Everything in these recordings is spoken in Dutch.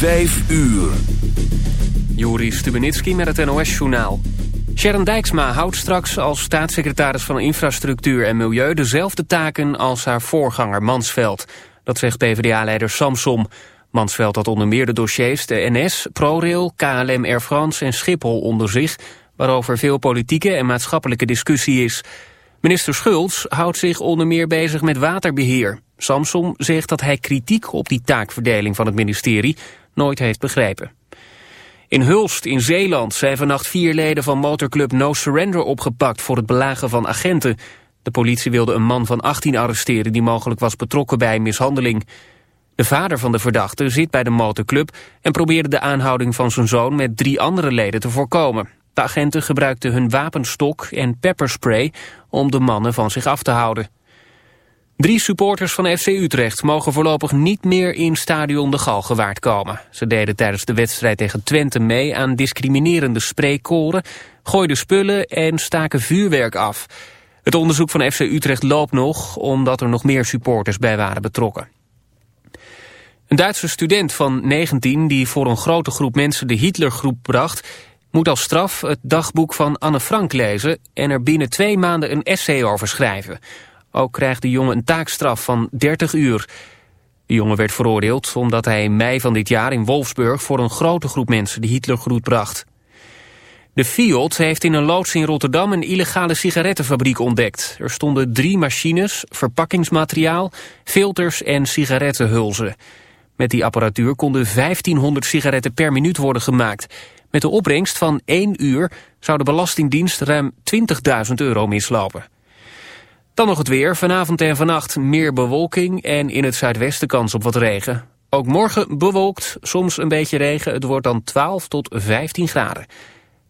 Vijf uur. Juri Stubenitski met het NOS-journaal. Sharon Dijksma houdt straks als staatssecretaris van Infrastructuur en Milieu... dezelfde taken als haar voorganger Mansveld. Dat zegt PvdA-leider Samsom. Mansveld had onder meer de dossiers de NS, ProRail, KLM Air France en Schiphol onder zich... waarover veel politieke en maatschappelijke discussie is. Minister Schultz houdt zich onder meer bezig met waterbeheer. Samsom zegt dat hij kritiek op die taakverdeling van het ministerie nooit heeft begrepen. In Hulst in Zeeland zijn vannacht vier leden van motorclub No Surrender opgepakt voor het belagen van agenten. De politie wilde een man van 18 arresteren die mogelijk was betrokken bij mishandeling. De vader van de verdachte zit bij de motorclub en probeerde de aanhouding van zijn zoon met drie andere leden te voorkomen. De agenten gebruikten hun wapenstok en pepperspray om de mannen van zich af te houden. Drie supporters van FC Utrecht mogen voorlopig niet meer in stadion de Galgenwaard komen. Ze deden tijdens de wedstrijd tegen Twente mee aan discriminerende spreekkoren, gooiden spullen en staken vuurwerk af. Het onderzoek van FC Utrecht loopt nog, omdat er nog meer supporters bij waren betrokken. Een Duitse student van 19 die voor een grote groep mensen de Hitlergroep bracht... moet als straf het dagboek van Anne Frank lezen en er binnen twee maanden een essay over schrijven... Ook krijgt de jongen een taakstraf van 30 uur. De jongen werd veroordeeld omdat hij in mei van dit jaar in Wolfsburg... voor een grote groep mensen de Hitlergroet bracht. De Fiat heeft in een loods in Rotterdam een illegale sigarettenfabriek ontdekt. Er stonden drie machines, verpakkingsmateriaal, filters en sigarettenhulzen. Met die apparatuur konden 1500 sigaretten per minuut worden gemaakt. Met de opbrengst van 1 uur zou de Belastingdienst ruim 20.000 euro mislopen. Dan nog het weer. Vanavond en vannacht meer bewolking en in het zuidwesten kans op wat regen. Ook morgen bewolkt, soms een beetje regen. Het wordt dan 12 tot 15 graden.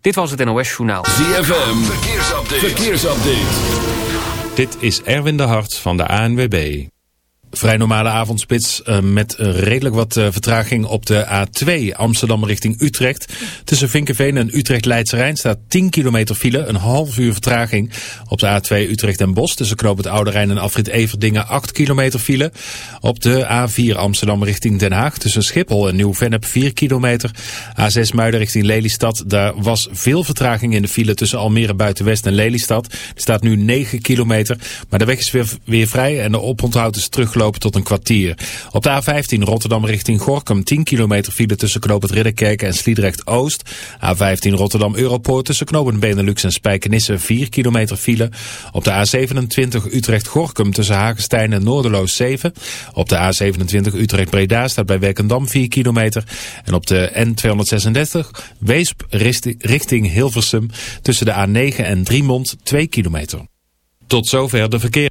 Dit was het NOS Journaal. ZFM, verkeersupdate. verkeersupdate. Dit is Erwin de Hart van de ANWB. Vrij normale avondspits uh, met redelijk wat uh, vertraging op de A2 Amsterdam richting Utrecht. Tussen Vinkenveen en Utrecht-Leidse Rijn staat 10 kilometer file, een half uur vertraging. Op de A2 Utrecht en Bos tussen Knoop het Oude Rijn en Afrit Everdingen 8 kilometer file. Op de A4 Amsterdam richting Den Haag tussen Schiphol en Nieuw-Vennep 4 kilometer. A6 Muiden richting Lelystad, daar was veel vertraging in de file tussen Almere Buitenwest en Lelystad. Er staat nu 9 kilometer, maar de weg is weer, weer vrij en de oponthoud is teruggelopen tot een kwartier. Op de A15 Rotterdam richting Gorkum 10 kilometer file tussen Knoop Ridderkerk en Sliedrecht Oost. A15 Rotterdam Europoort tussen Knoop Benelux en Spijkenisse 4 kilometer file. Op de A27 Utrecht Gorkum tussen Hagenstein en Noorderloos 7. Op de A27 Utrecht Breda staat bij Werkendam 4 kilometer. En op de N236 Weesp richting Hilversum tussen de A9 en Driemond 2 kilometer. Tot zover de verkeer.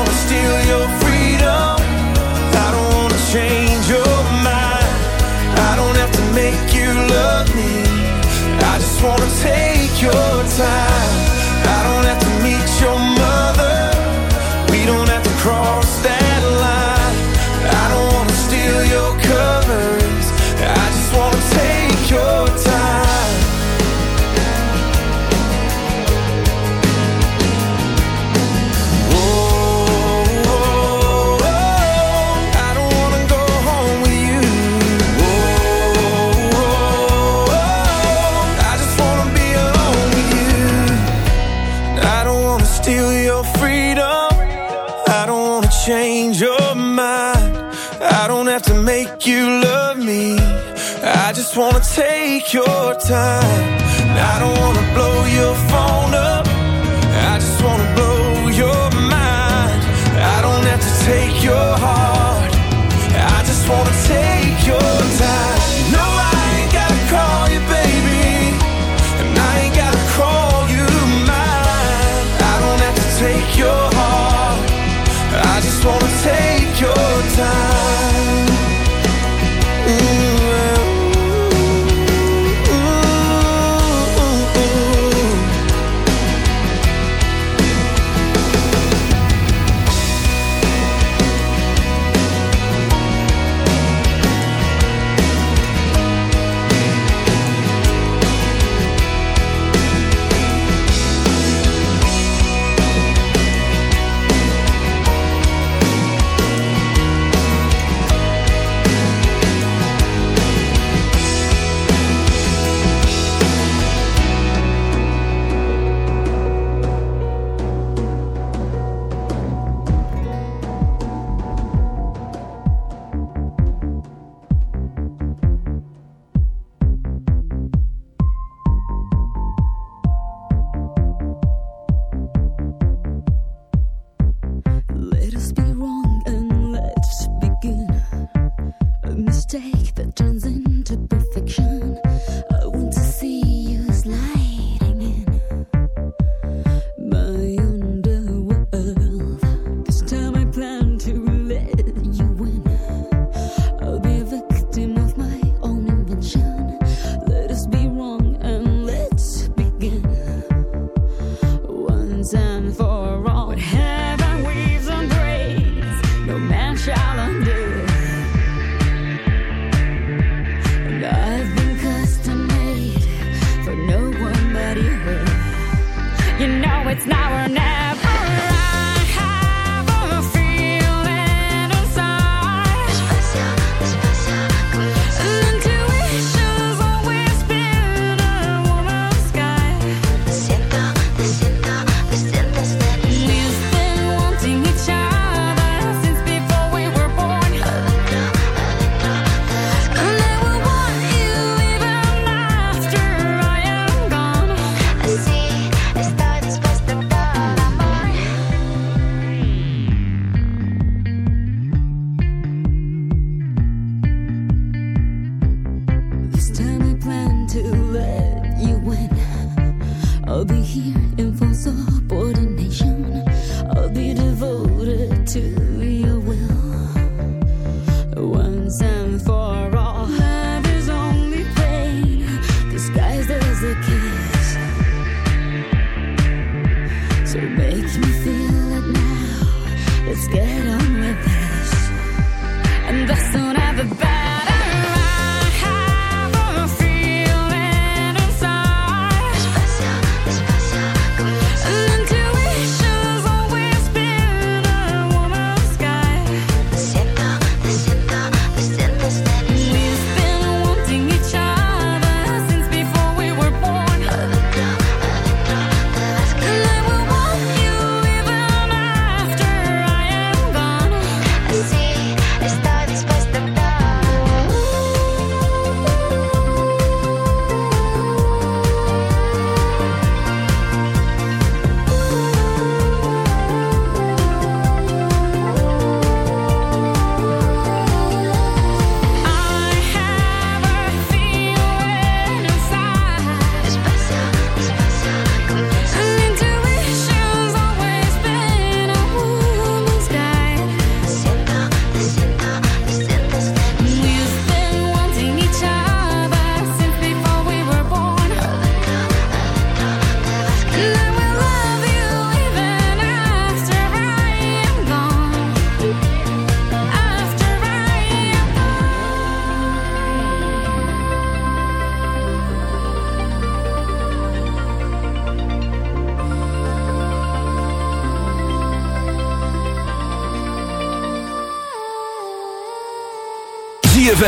I just wanna take your time. Wanna steal your freedom. I don't wanna change your mind. I don't have to make you love me. I just wanna take your time. I don't wanna blow your phone up. I just wanna blow your mind. I don't have to take your heart.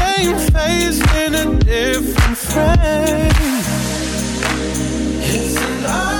same face in a different frame. It's a lie.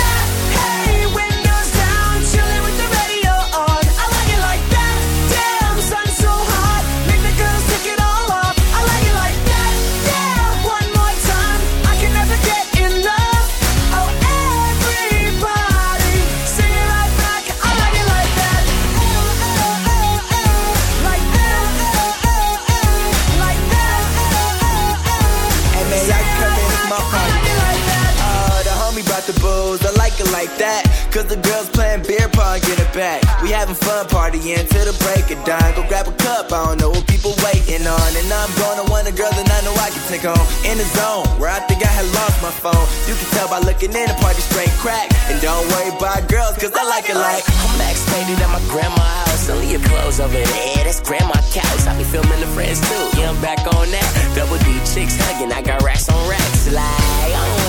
Cause the girls playing beer pong, get it back. We having fun partying till the break of dawn. Go grab a cup, I don't know what people waiting on. And I'm gonna want a girl that I know I can take home. In the zone, where I think I had lost my phone. You can tell by looking in, the party straight crack. And don't worry about girls, cause I like it like. I'm faded at my grandma's house. Only your clothes over there, that's grandma couch. I be filming the friends too. Yeah, I'm back on that. Double D chicks hugging, I got racks on racks. Like,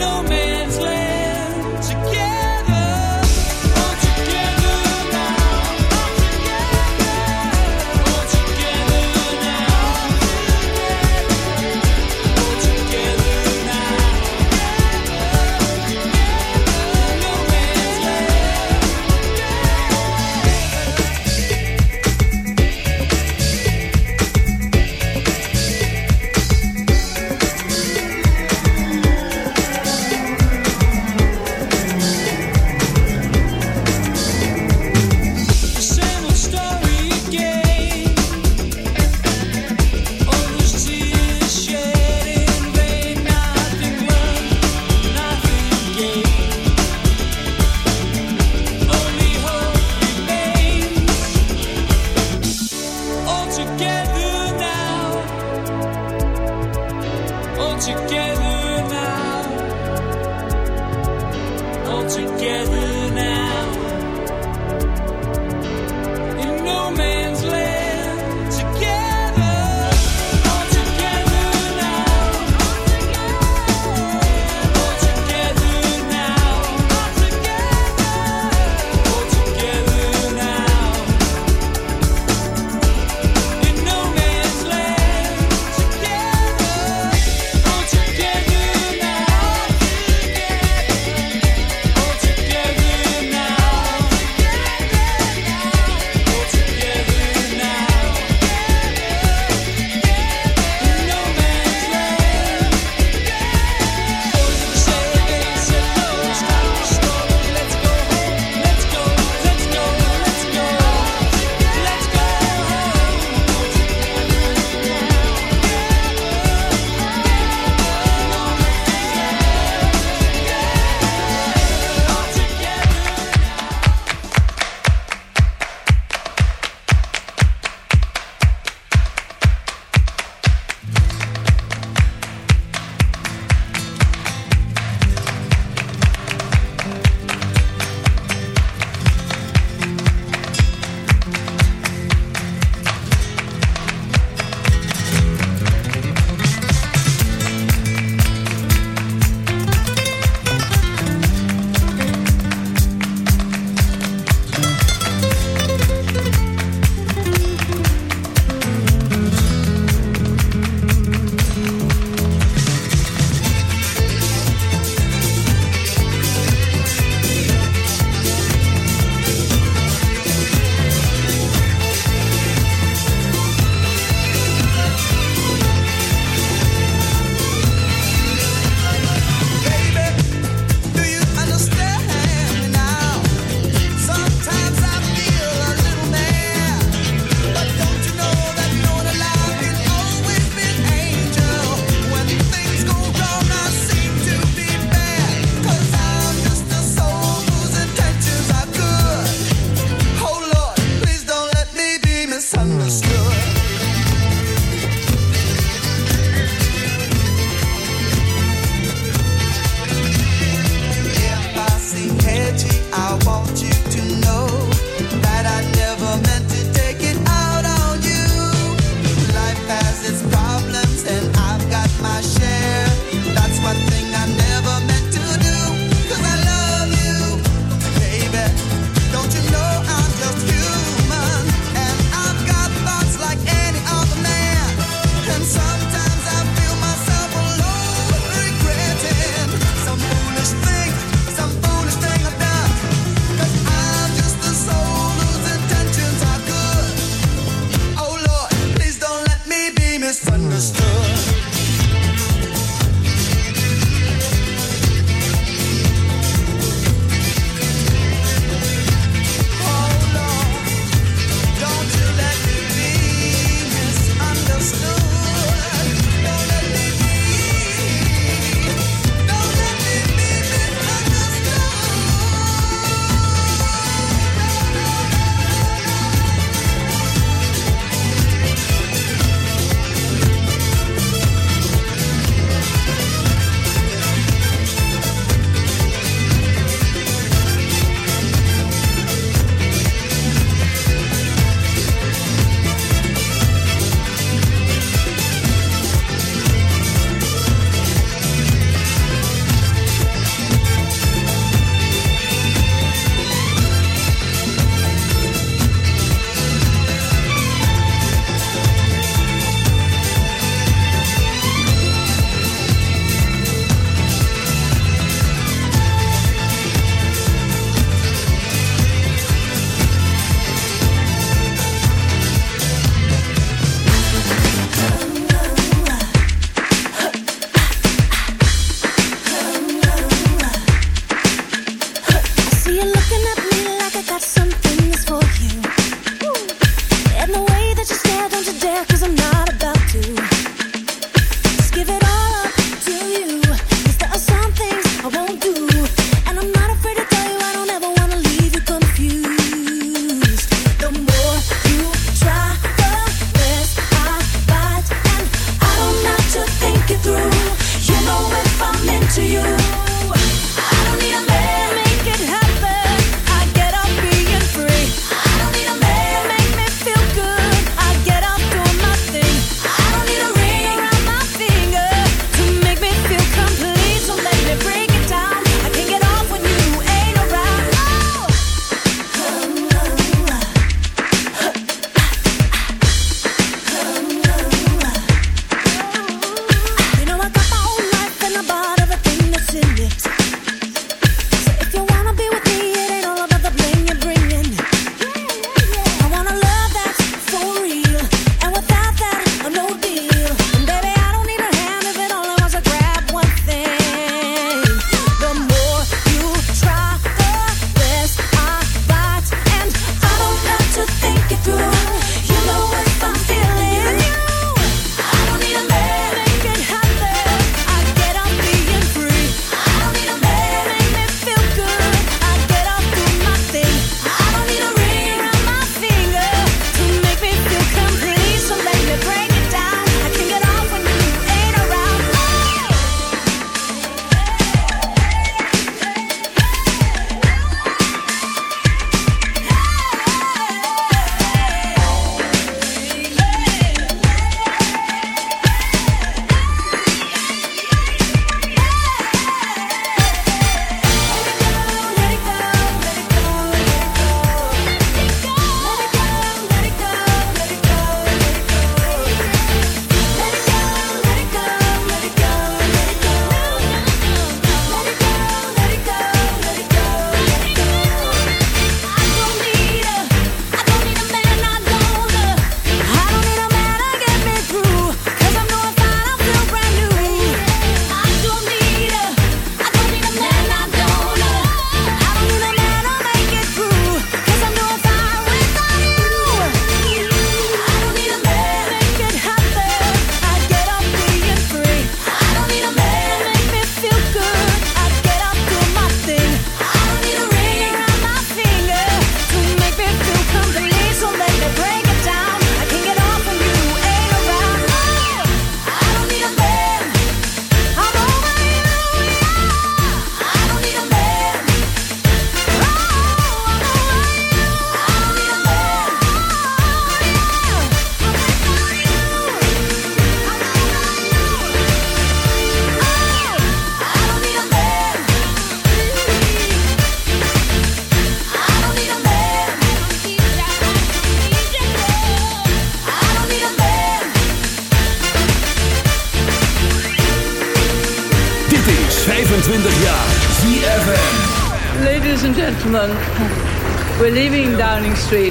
no man.